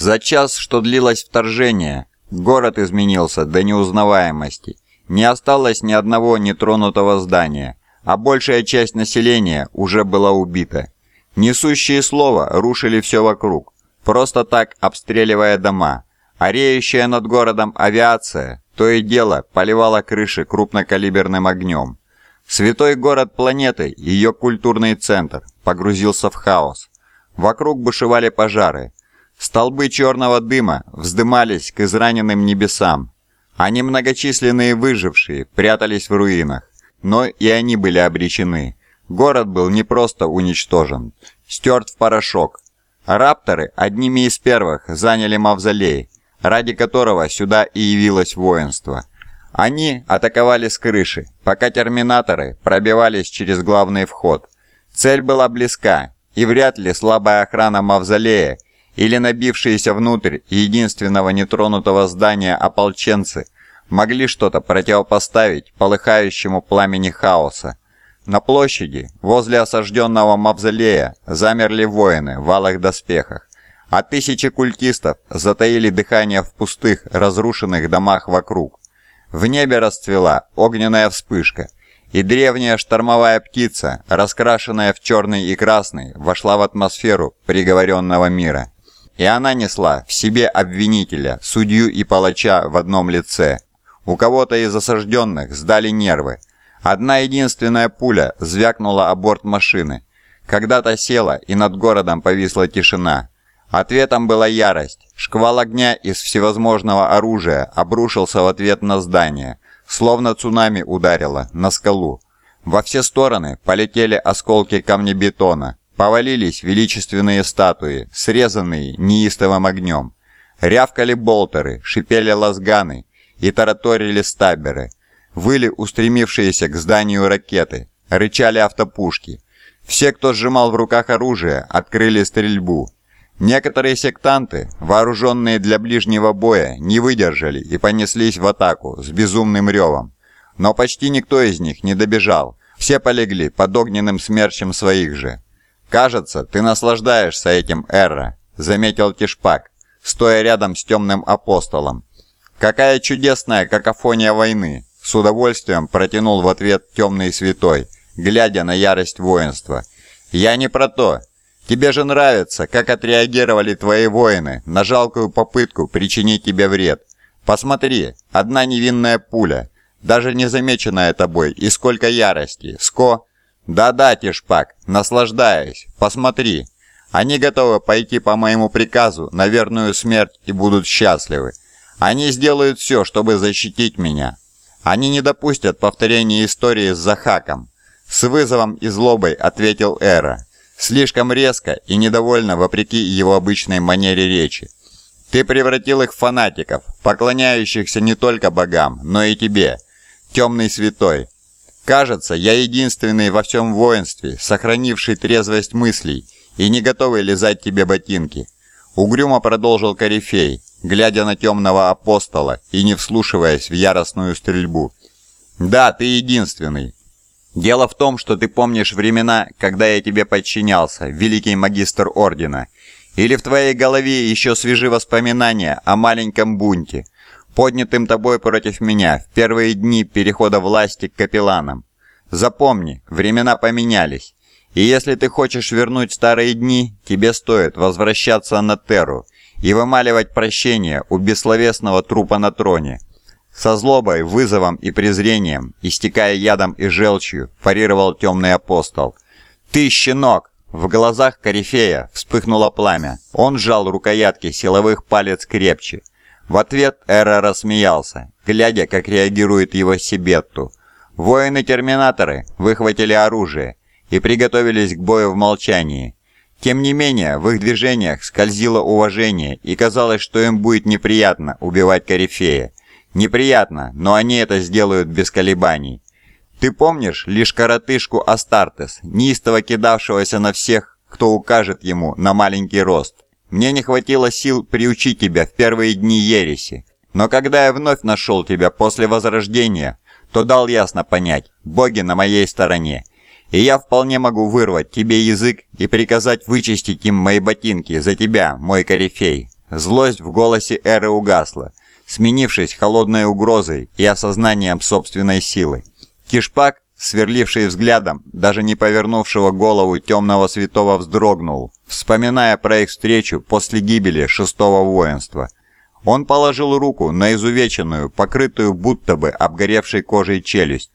За час, что длилось вторжение, город изменился до неузнаваемости. Не осталось ни одного нетронутого здания, а большая часть населения уже была убита. Несущие слова рушили все вокруг, просто так обстреливая дома, а над городом авиация то и дело поливала крыши крупнокалиберным огнем. Святой город планеты, ее культурный центр, погрузился в хаос. Вокруг бушевали пожары. Столбы черного дыма вздымались к израненным небесам, а немногочисленные выжившие прятались в руинах. Но и они были обречены. Город был не просто уничтожен, стерт в порошок. Рапторы одними из первых заняли мавзолей, ради которого сюда и явилось воинство. Они атаковали с крыши, пока терминаторы пробивались через главный вход. Цель была близка, и вряд ли слабая охрана мавзолея или набившиеся внутрь единственного нетронутого здания ополченцы могли что-то противопоставить полыхающему пламени хаоса. На площади, возле осажденного мавзолея, замерли воины в алых доспехах а тысячи культистов затаили дыхание в пустых, разрушенных домах вокруг. В небе расцвела огненная вспышка, и древняя штормовая птица, раскрашенная в черный и красный, вошла в атмосферу приговоренного мира. И она несла в себе обвинителя, судью и палача в одном лице. У кого-то из осажденных сдали нервы. Одна единственная пуля звякнула о борт машины. Когда-то села, и над городом повисла тишина. Ответом была ярость. Шквал огня из всевозможного оружия обрушился в ответ на здание, словно цунами ударило на скалу. Во все стороны полетели осколки камнебетона, повалились величественные статуи, срезанные неистовым огнем. Рявкали болтеры, шипели лазганы и тараторили стаберы. Выли устремившиеся к зданию ракеты, рычали автопушки. Все, кто сжимал в руках оружие, открыли стрельбу, Некоторые сектанты, вооруженные для ближнего боя, не выдержали и понеслись в атаку с безумным ревом. Но почти никто из них не добежал. Все полегли под огненным смерчем своих же. «Кажется, ты наслаждаешься этим, Эра», — заметил Тишпак, стоя рядом с темным апостолом. «Какая чудесная какофония войны!» — с удовольствием протянул в ответ темный святой, глядя на ярость воинства. «Я не про то. Тебе же нравится, как отреагировали твои воины на жалкую попытку причинить тебе вред. Посмотри, одна невинная пуля, даже не замеченная тобой, и сколько ярости. Ско... Да-да, Тишпак, наслаждаясь, посмотри. Они готовы пойти по моему приказу на верную смерть и будут счастливы. Они сделают все, чтобы защитить меня. Они не допустят повторения истории с Захаком. С вызовом и злобой ответил Эра. Слишком резко и недовольно вопреки его обычной манере речи. Ты превратил их в фанатиков, поклоняющихся не только богам, но и тебе, темный святой. Кажется, я единственный во всем воинстве, сохранивший трезвость мыслей и не готовый лизать тебе ботинки. Угрюмо продолжил Корифей, глядя на темного апостола и не вслушиваясь в яростную стрельбу. «Да, ты единственный, Дело в том, что ты помнишь времена, когда я тебе подчинялся, великий магистр Ордена. Или в твоей голове еще свежи воспоминания о маленьком бунте, поднятым тобой против меня в первые дни перехода власти к капелланам. Запомни, времена поменялись. И если ты хочешь вернуть старые дни, тебе стоит возвращаться на Терру и вымаливать прощение у бессловесного трупа на троне. Со злобой, вызовом и презрением, истекая ядом и желчью, парировал темный апостол. «Ты, щенок!» В глазах Корифея вспыхнуло пламя. Он сжал рукоятки силовых палец крепче. В ответ Эра рассмеялся, глядя, как реагирует его Сибетту. Воины-терминаторы выхватили оружие и приготовились к бою в молчании. Тем не менее, в их движениях скользило уважение, и казалось, что им будет неприятно убивать Корифея. Неприятно, но они это сделают без колебаний. Ты помнишь лишь коротышку Астартес, неистово кидавшегося на всех, кто укажет ему на маленький рост? Мне не хватило сил приучить тебя в первые дни ереси. Но когда я вновь нашел тебя после Возрождения, то дал ясно понять, боги на моей стороне. И я вполне могу вырвать тебе язык и приказать вычистить им мои ботинки за тебя, мой корифей. Злость в голосе Эры угасла, сменившись холодной угрозой и осознанием собственной силы. Кишпак, сверливший взглядом, даже не повернувшего голову темного святого, вздрогнул, вспоминая про их встречу после гибели шестого воинства. Он положил руку на изувеченную, покрытую будто бы обгоревшей кожей челюсть.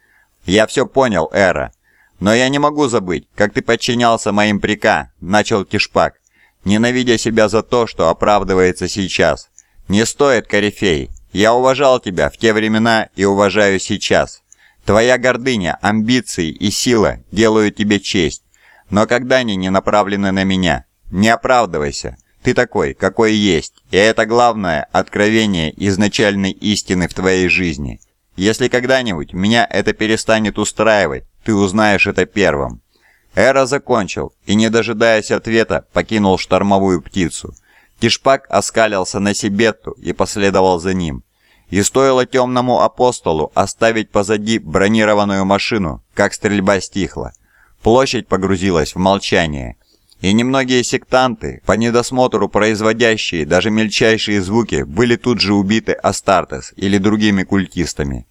«Я все понял, Эра. Но я не могу забыть, как ты подчинялся моим прика», — начал Кишпак, ненавидя себя за то, что оправдывается сейчас. «Не стоит, Корифей. Я уважал тебя в те времена и уважаю сейчас. Твоя гордыня, амбиции и сила делают тебе честь, но когда они не направлены на меня? Не оправдывайся. Ты такой, какой есть, и это главное откровение изначальной истины в твоей жизни. Если когда-нибудь меня это перестанет устраивать, ты узнаешь это первым». Эра закончил и, не дожидаясь ответа, покинул штормовую птицу. Тишпак оскалился на Сибетту и последовал за ним. И стоило темному апостолу оставить позади бронированную машину, как стрельба стихла. Площадь погрузилась в молчание. И немногие сектанты, по недосмотру производящие даже мельчайшие звуки, были тут же убиты Астартес или другими культистами.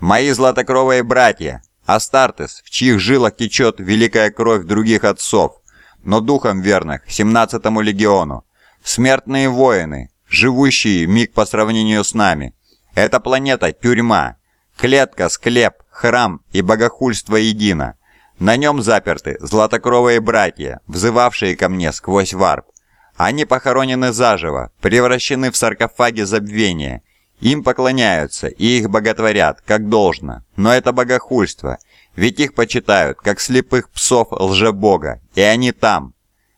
«Мои златокровые братья! Астартес, в чьих жилах течет великая кровь других отцов, но духом верных, 17-му легиону! Смертные воины, живущие миг по сравнению с нами! Эта планета – тюрьма, клетка, склеп, храм и богохульство едино!» На нем заперты златокровые братья, взывавшие ко мне сквозь варп. Они похоронены заживо, превращены в саркофаги забвения. Им поклоняются и их боготворят, как должно. Но это богохульство, ведь их почитают, как слепых псов лжебога, и они там.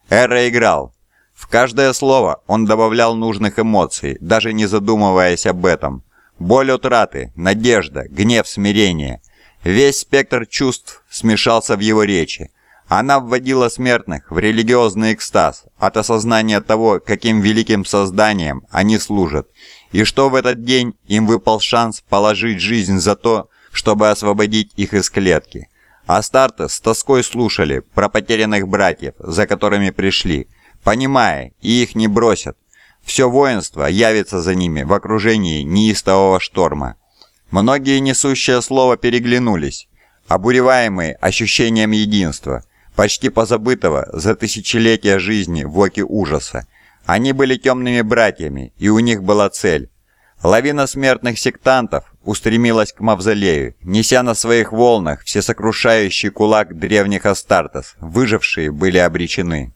Эра играл. В каждое слово он добавлял нужных эмоций, даже не задумываясь об этом. Боль утраты, надежда, гнев, смирение – Весь спектр чувств смешался в его речи. Она вводила смертных в религиозный экстаз от осознания того, каким великим созданием они служат, и что в этот день им выпал шанс положить жизнь за то, чтобы освободить их из клетки. Астарты с тоской слушали про потерянных братьев, за которыми пришли, понимая, и их не бросят. Все воинство явится за ними в окружении неистового шторма. Многие несущие слово переглянулись, обуреваемые ощущением единства, почти позабытого за тысячелетия жизни в оке ужаса. Они были темными братьями, и у них была цель. Лавина смертных сектантов устремилась к мавзолею, неся на своих волнах всесокрушающий кулак древних Астартес. Выжившие были обречены.